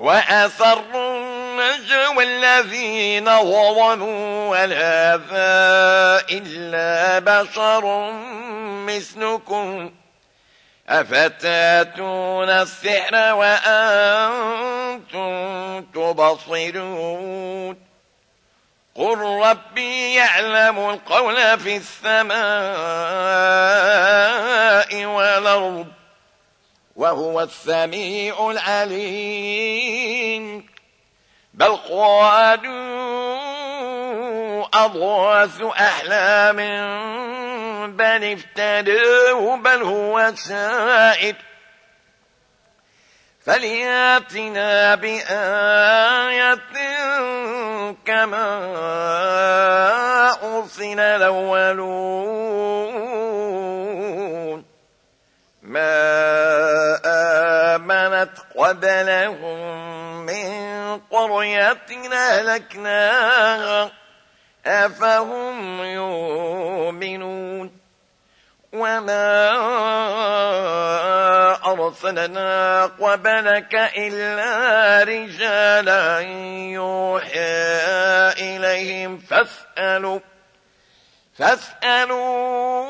وأسروا النجوى الذين ظلموا ولا إلا بشر مثلكم. أفتأتون السحر وأنتم تبصرون؟ قل ربي يعلم القول في السماء والأرض. وهو السميع العليم. بل قالوا أضواث أحلام بل افتداه بل هو سائر. فلياتنا بآية كما أرسل الأولون. ما آمنت قبلهم من قرية أهلكناها. أفهم يؤمنون. وما أرسلنا قبلك إلا رجالا يوحى إليهم. فاسألوا فاسألوا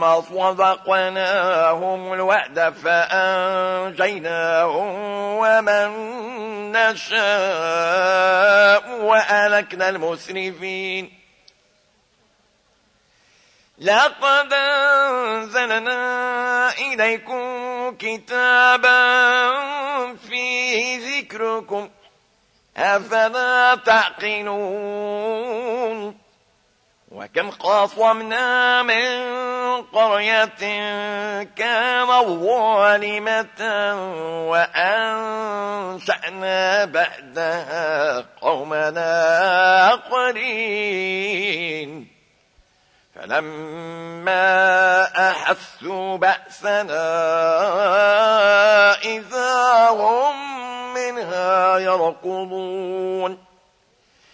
ثم صدقناهم الوعد فأنجيناهم ومن نشاء وألكنا المسرفين لقد أنزلنا إليكم كتابا فيه ذكركم أفلا تعقلون وكم خاصمنا من قرية كانت ظالمة وأنشأنا بعدها قومنا آخرين. فلما أحسوا بأسنا إذا هم منها يركضون.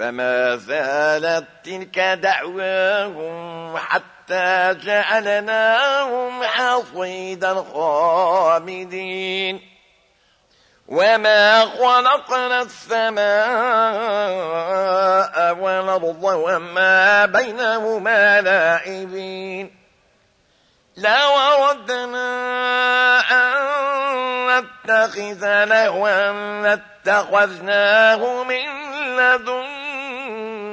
فما زالت تلك دعواهم حتى جعلناهم حصيدا خامدين وما خلقنا السماء والأرض وما بينهما لاعبين لو ردنا أن نتخذ لهوا لاتخذناه من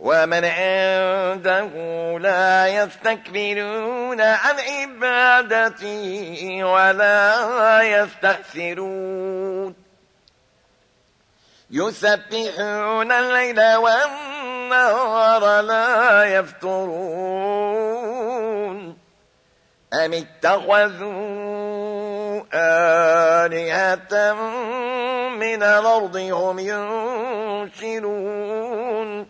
ومن عنده لا يستكبرون عن عبادته ولا يستحسرون يسبحون الليل والنهار لا يفترون. أم اتخذوا آلهة من الأرض هم ينشرون؟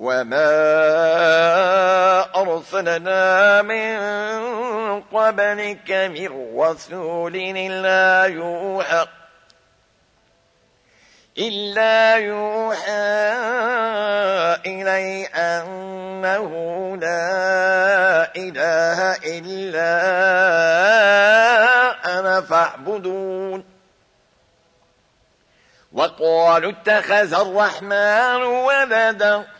وما أرسلنا من قبلك من رسول إلا يوحى إلا يوحى إلي أنه لا إله إلا أنا فاعبدون وقالوا اتخذ الرحمن ولدا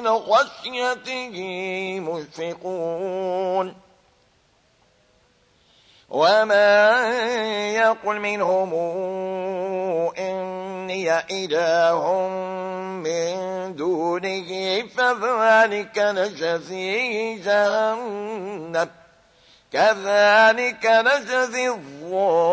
من خشيته مشفقون. وما يقل منهم إني إله من دونه فذلك نجزيه جهنم كذلك نجزي الظالمين.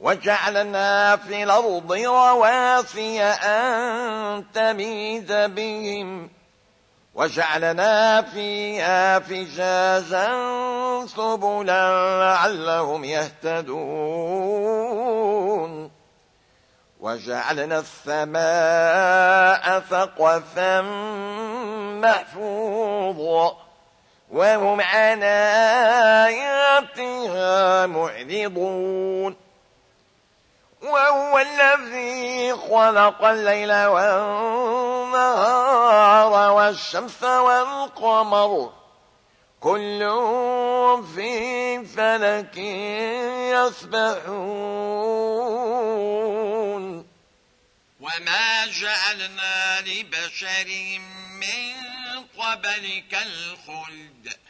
وجعلنا في الأرض رواسي أن تميد بهم. وجعلنا فيها فجازا سبلا لعلهم يهتدون. وجعلنا السماء ثقفا محفوظا وهم عن آياتها معرضون. وهو الذي خلق الليل والنهار والشمس والقمر. كل في فلك يسبحون. وما جعلنا لبشر من قبلك الخلد.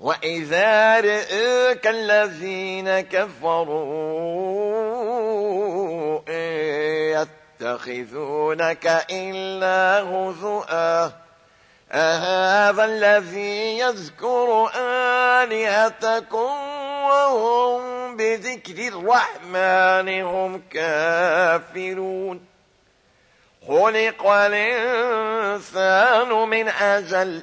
وإذا رئيك الذين كفروا يتخذونك إلا هزؤا أهذا الذي يذكر آلهتكم وهم بذكر الرحمن هم كافرون خلق الإنسان من أجل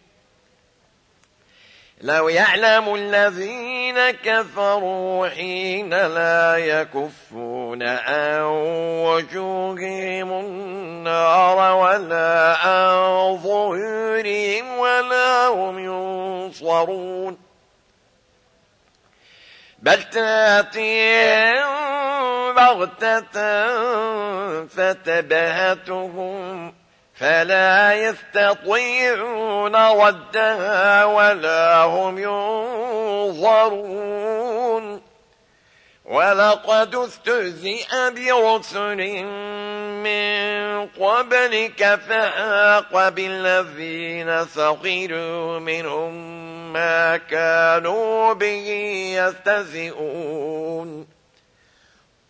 لو يعلم الذين كفروا حين لا يكفون عن وجوههم النار ولا عن ظهورهم ولا هم ينصرون بل تاتيهم بغتة فتبهتهم فلا يستطيعون ردها ولا هم ينظرون. ولقد استهزئ برسل من قبلك فحاق بالذين سخروا منهم ما كانوا به يستهزئون.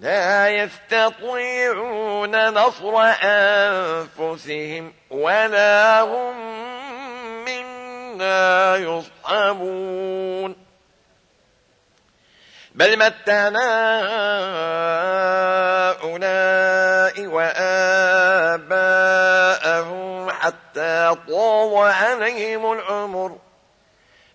لا يستطيعون نصر أنفسهم ولا هم منا يصحبون. بل متنا هؤلاء وآباءهم حتى طال عليهم العمر.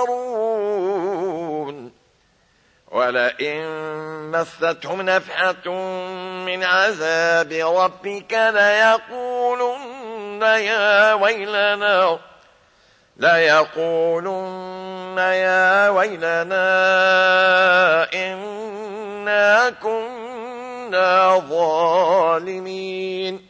ينذرون ولئن مستهم نفحة من عذاب ربك ليقولن يا ويلنا ليقولن يا ويلنا إنا كنا ظالمين.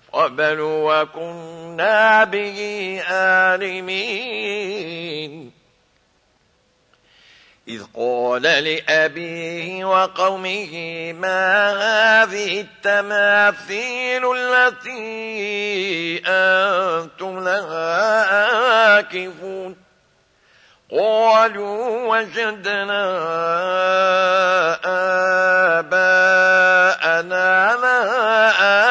قبل وكنا به عالمين إذ قال لأبيه وقومه ما هذه التماثيل التي أنتم لها آكفون؟ قالوا وجدنا آباءنا لها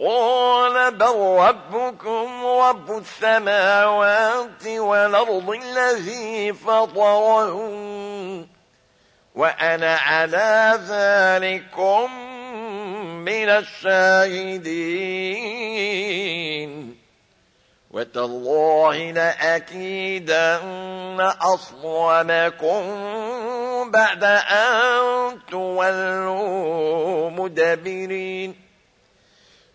قال بل ربكم رب السماوات والأرض الذي فطرهم وأنا على ذلكم من الشاهدين. وتالله لأكيدن أصومكم بعد أن تولوا مدبرين.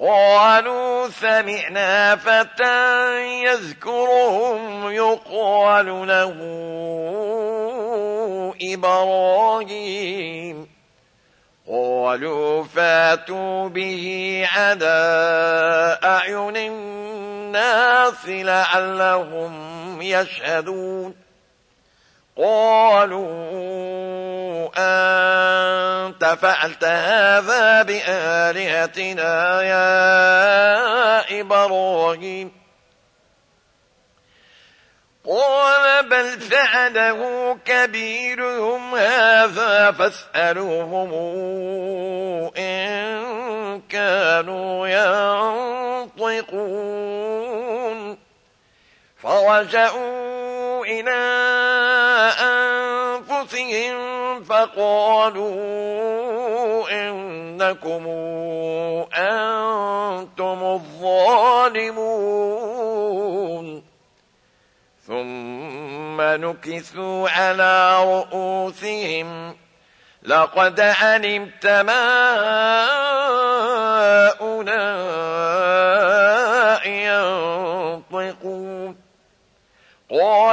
قالوا سمعنا فتى يذكرهم يقال له إبراهيم. قالوا فاتوا به على أعين الناس لعلهم يشهدون. قالوا أنت فعلت هذا بآلهتنا يا إبراهيم. قال بل فعله كبيرهم هذا فاسألوهم إن كانوا ينطقون. فرجعوا إلى أنفسهم فقالوا إنكم أنتم الظالمون. ثم نكثوا على رؤوسهم. لقد علمت ما أولئك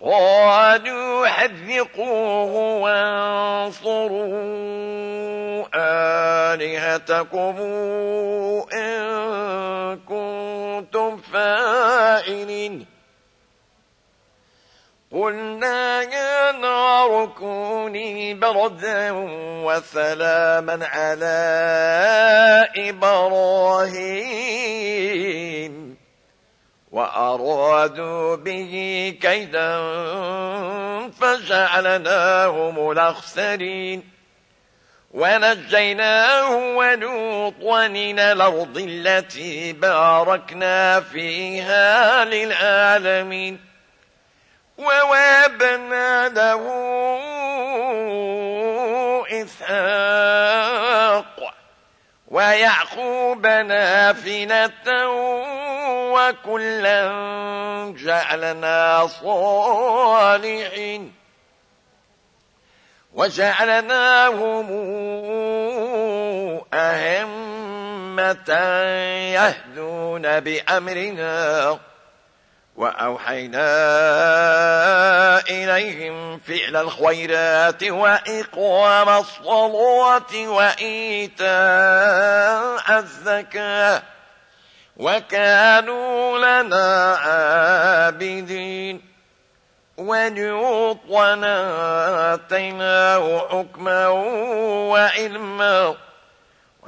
قالوا حذقوه وانصروا آلهتكم إن كنتم فائلين قلنا يا نار كوني بردا وسلاما على إبراهيم. وأرادوا به كيدا فجعلناهم الأخسرين. ونجيناه ولوطا إلى الأرض التي باركنا فيها للعالمين. ووابنا له إسحاق ويعقوب نافلة وكلا جعلنا صالحين وجعلناهم أهمة يهدون بأمرنا وأوحينا إليهم فعل الخيرات وإقوام الصلاة وإيتاء الزكاة وكانوا لنا عابدين ولوطنا آتيناه حكما وعلما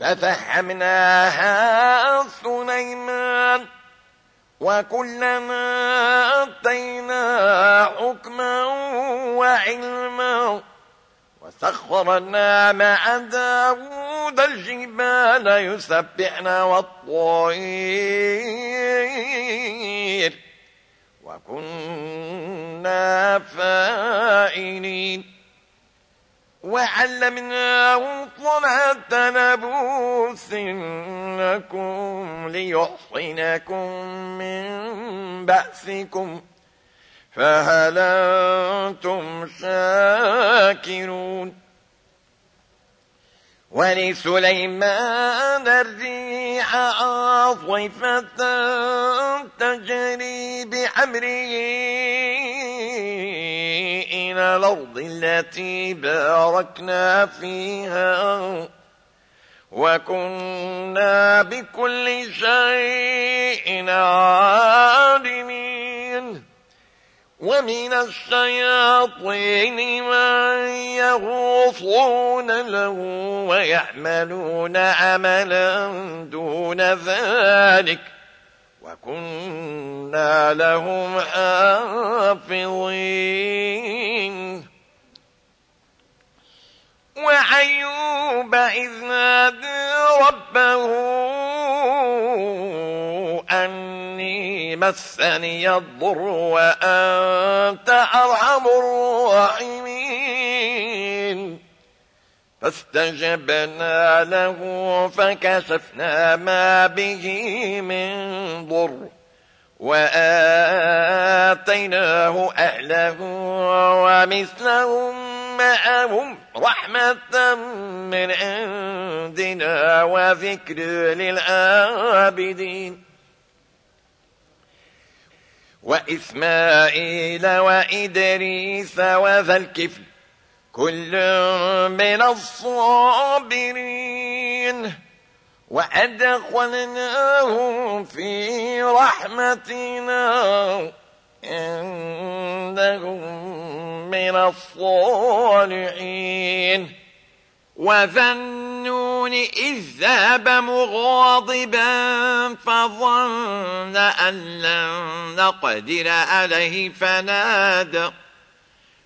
ففهمناها سليمان وكلنا آتينا حكما وعلما وسخرنا مع داود الجبال يسبحن والطير وكنا فائلين. وعلمناه صلاة نبوس لكم ليحصنكم من بأسكم فهل أنتم شاكرون ولسليمان الريح عاصفة تجري بأمره من الأرض التي باركنا فيها وكنا بكل شيء عالمين. ومن الشياطين من يغوصون له ويعملون عملا دون ذلك. وكنا لهم حافظين. وعيوب إذ نادى ربه أني مسني الضر وأنت أرحم الراحمين. فاستجبنا له فكشفنا ما به من ضر وآتيناه أهله ومثلهم معهم رحمة من عندنا وذكر للآبدين وإسماعيل وإدريس وذا الكفل كل من الصابرين وأدخلناهم في رحمتنا إنهم من الصالحين. وذنون إذ ذهب مغاضبا فظن أن لن نقدر عليه فنادى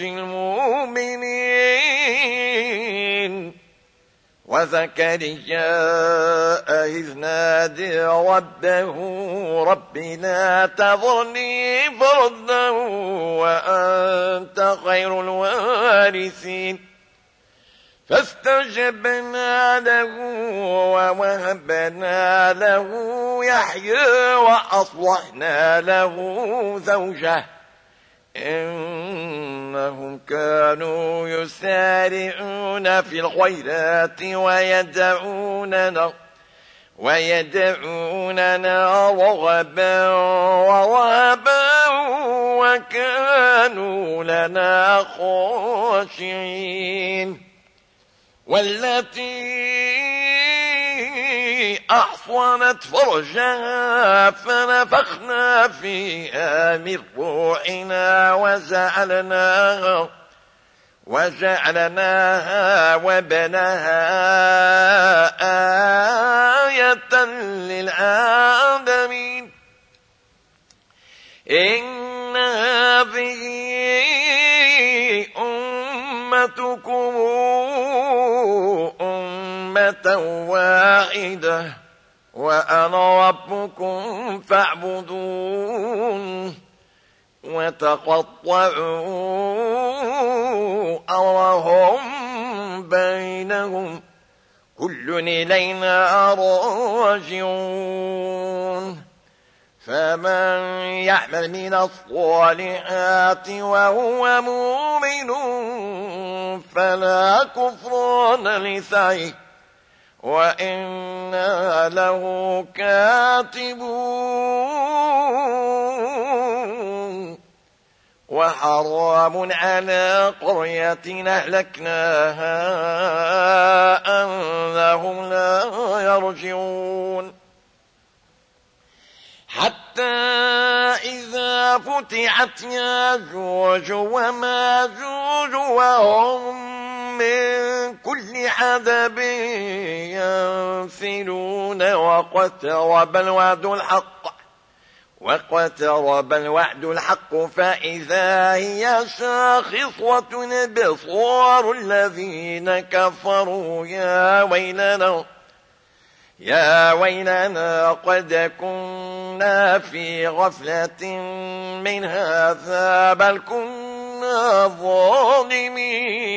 المؤمنين. وزكريا إذ نادي ربه رب لا تظني فردا وأنت خير الوارثين. فاستجبنا له ووهبنا له يحيى وأصلحنا له زوجه. إنهم كانوا يسارعون في الخيرات ويدعوننا ويدعوننا رغبا ورهبا وكانوا لنا خاشعين والتي أحصنت فرجها فنفخنا فيها من روحنا وزعلناها وجعلناها وابنها آية للعالمين. إن هذه أمتكم واحدة وأنا ربكم فاعبدون وتقطعوا أمرهم بينهم كل إلينا راجعون. فمن يعمل من الصالحات وهو مؤمن فلا كفران لسعيه. وإنا له كاتبون وحرام على قرية أهلكناها أنهم لا يرجعون حتى إذا فتحت ياجوج وماجوج وهم من كل حدب ينفلون واقترب الوعد الحق واقترب الوعد الحق فإذا هي شاخصة بصور الذين كفروا. يا ويلنا يا ويلنا قد كنا في غفلة من هذا بل كنا ظالمين.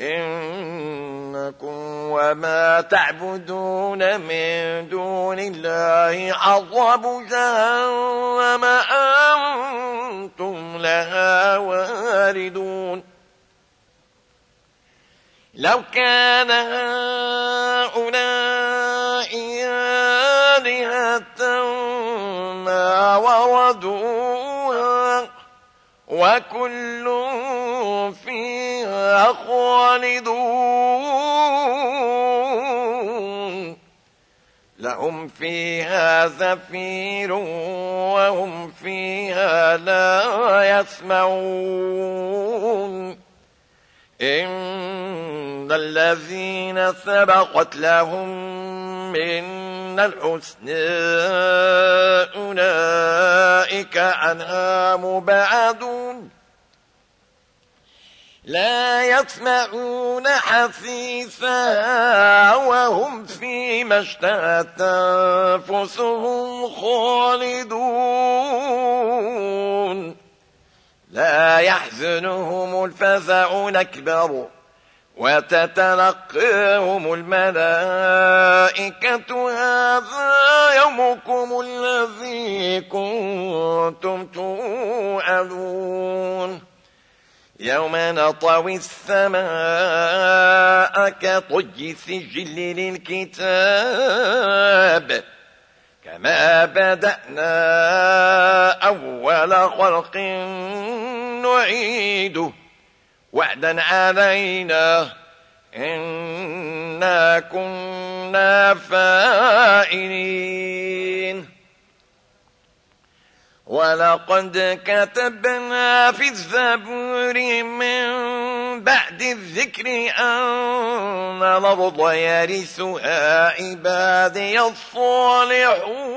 إنكم وما تعبدون من دون الله عظب جهنم أنتم لها واردون. لو كان هؤلاء آلهة ما وردوها وكل فيها خالدون. لهم فيها زفير وهم فيها لا يسمعون. إن الذين سبقت لهم من الحسن. أولئك عنها مبعدون لا يسمعون حسيسها وهم فيما اشتهت أنفسهم خالدون. لا يحزنهم الفزع الأكبر. وتتلقاهم الملائكة هذا يومكم الذي كنتم توعدون. يوم نطوي السماء كطي السجل للكتاب كما بدأنا أول خلق نعيده. وعدا علينا. إنا كنا فائلين ولقد كتبنا في الزبور من بعد الذكر أن الأرض يرثها عبادي الصالحون.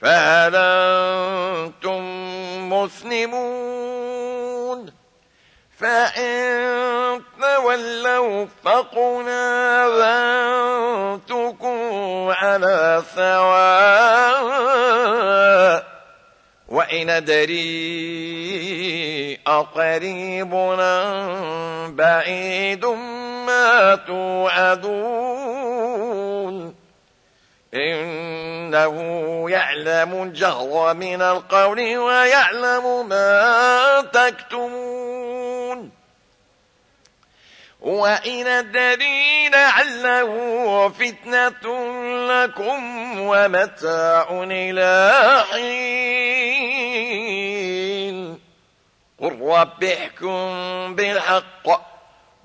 فهل أنتم مسلمون؟ فإن تولوا فقل آذنتكم على سواء وإن أدري أقريب بعيد ما توعدون. إنه يعلم الجهر من القول ويعلم ما تكتمون. وإن أدري لعله فتنة لكم ومتاع إلى حين. قل رب احكم بالحق.